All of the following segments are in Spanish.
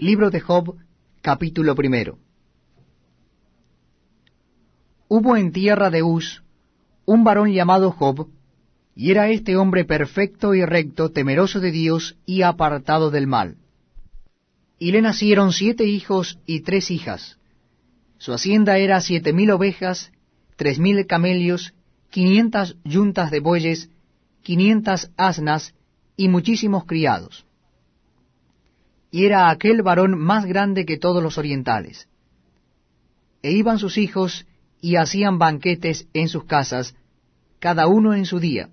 Libro de Job, capítulo primero. Hubo en tierra de Uz un varón llamado Job, y era este hombre perfecto y recto, temeroso de Dios y apartado del mal. Y le nacieron siete hijos y tres hijas. Su hacienda era siete mil ovejas, tres mil camelios, quinientas yuntas de bueyes, quinientas asnas y muchísimos criados y era aquel varón más grande que todos los orientales. E iban sus hijos y hacían banquetes en sus casas, cada uno en su día,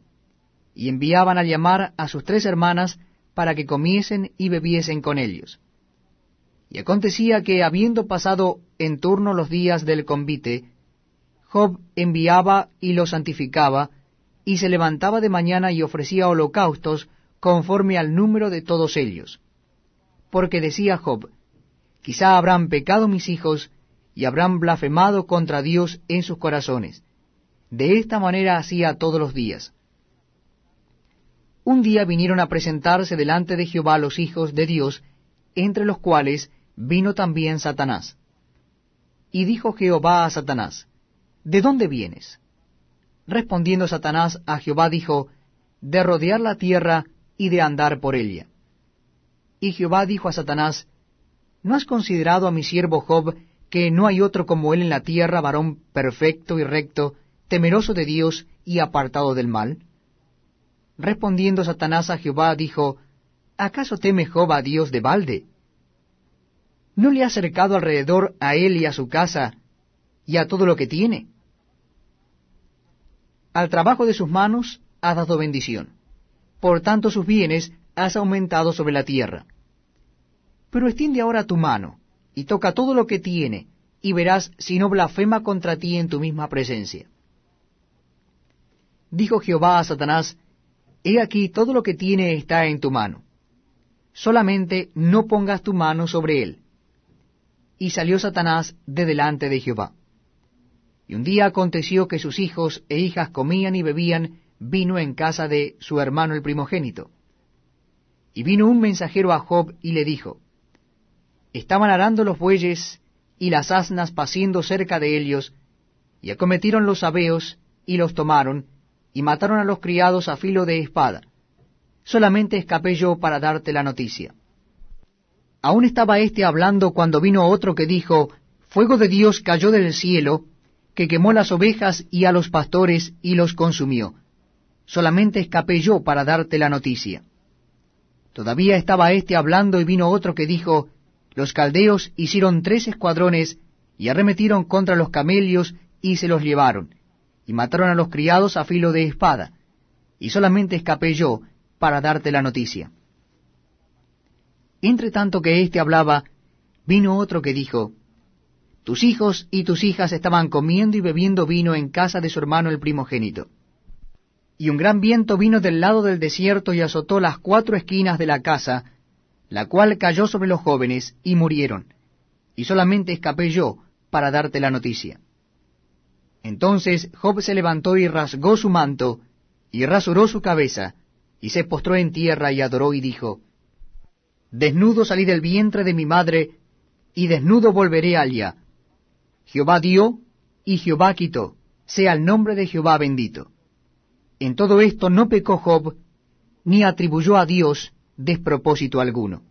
y enviaban a llamar a sus tres hermanas para que comiesen y bebiesen con ellos. Y acontecía que, habiendo pasado en turno los días del convite, Job enviaba y los santificaba, y se levantaba de mañana y ofrecía holocaustos conforme al número de todos ellos porque decía Job, quizá habrán pecado mis hijos y habrán blasfemado contra Dios en sus corazones. De esta manera hacía todos los días. Un día vinieron a presentarse delante de Jehová los hijos de Dios, entre los cuales vino también Satanás. Y dijo Jehová a Satanás, ¿De dónde vienes? Respondiendo Satanás a Jehová dijo, De rodear la tierra y de andar por ella. Y Jehová dijo a Satanás, ¿No has considerado a mi siervo Job, que no hay otro como él en la tierra, varón perfecto y recto, temeroso de Dios y apartado del mal? Respondiendo Satanás a Jehová, dijo, ¿acaso teme Job a Dios de balde? ¿No le ha acercado alrededor a él y a su casa y a todo lo que tiene? Al trabajo de sus manos ha dado bendición. Por tanto sus bienes has aumentado sobre la tierra. Pero extiende ahora tu mano, y toca todo lo que tiene, y verás si no blasfema contra ti en tu misma presencia. Dijo Jehová a Satanás, He aquí todo lo que tiene está en tu mano. Solamente no pongas tu mano sobre él. Y salió Satanás de delante de Jehová. Y un día aconteció que sus hijos e hijas comían y bebían vino en casa de su hermano el primogénito. Y vino un mensajero a Job y le dijo, estaban arando los bueyes y las asnas paciendo cerca de ellos, y acometieron los sabeos y los tomaron, y mataron a los criados a filo de espada. Solamente escapé yo para darte la noticia. Aún estaba éste hablando cuando vino otro que dijo, Fuego de Dios cayó del cielo, que quemó las ovejas y a los pastores y los consumió. Solamente escapé yo para darte la noticia. Todavía estaba éste hablando y vino otro que dijo, los caldeos hicieron tres escuadrones y arremetieron contra los camelios y se los llevaron, y mataron a los criados a filo de espada, y solamente escapé yo para darte la noticia. Entre tanto que éste hablaba, vino otro que dijo, Tus hijos y tus hijas estaban comiendo y bebiendo vino en casa de su hermano el primogénito. Y un gran viento vino del lado del desierto y azotó las cuatro esquinas de la casa, la cual cayó sobre los jóvenes y murieron, y solamente escapé yo para darte la noticia. Entonces Job se levantó y rasgó su manto, y rasuró su cabeza, y se postró en tierra y adoró y dijo, Desnudo salí del vientre de mi madre, y desnudo volveré allá. Jehová dio, y Jehová quitó, sea el nombre de Jehová bendito. En todo esto no pecó Job, ni atribuyó a Dios despropósito alguno.